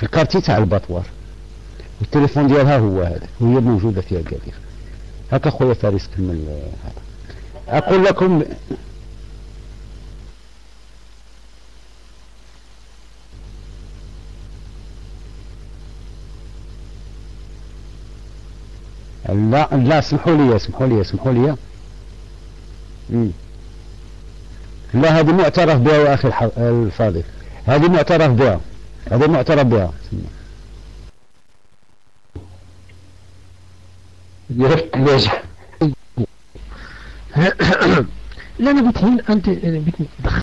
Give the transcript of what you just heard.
في الكارتي تاع الباطوار والتليفون ديالها هو هذا وهي موجودة في أكادير هكا خويا فارس كمل هذا. أقول لكم لا لا اسمحوا لي اسمحوا لي اسمحوا لي. لا هذه معترف بها يا أخي الفاضل. هذه معترف بها. هذه معترف بها. لا أنا قلت هنا انت